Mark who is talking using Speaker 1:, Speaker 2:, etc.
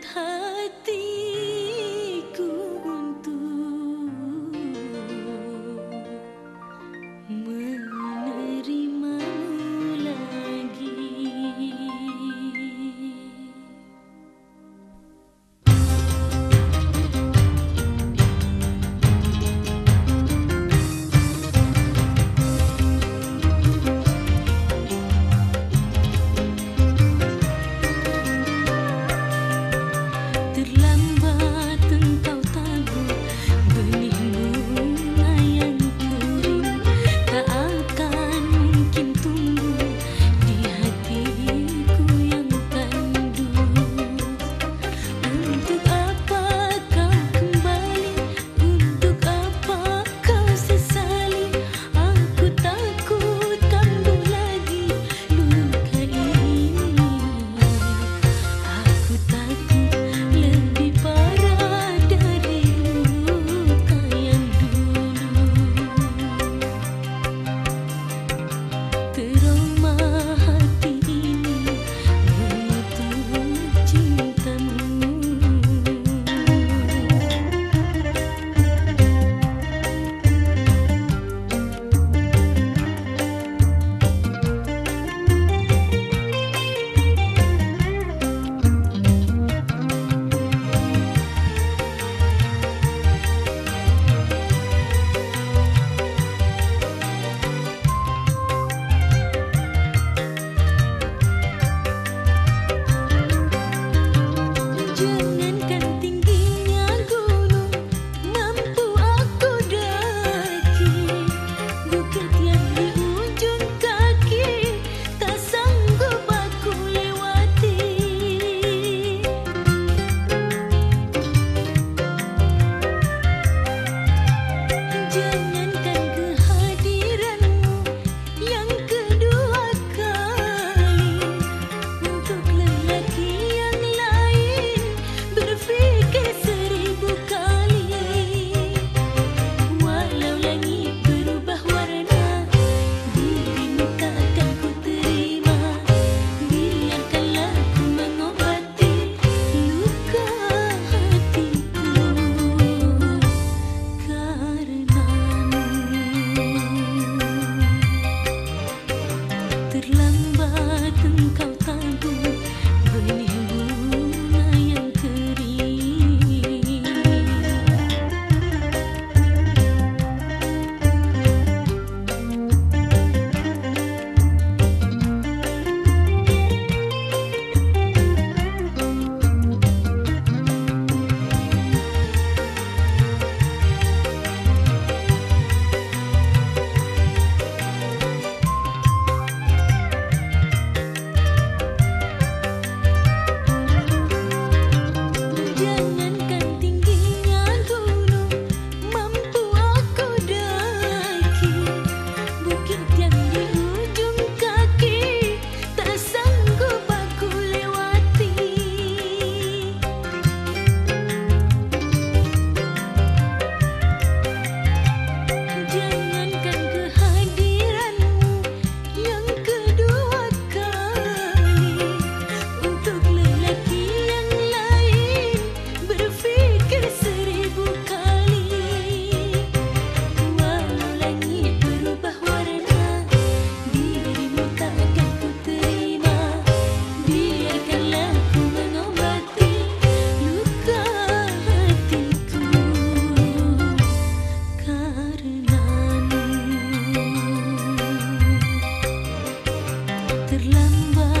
Speaker 1: 他的 verla. do terlambat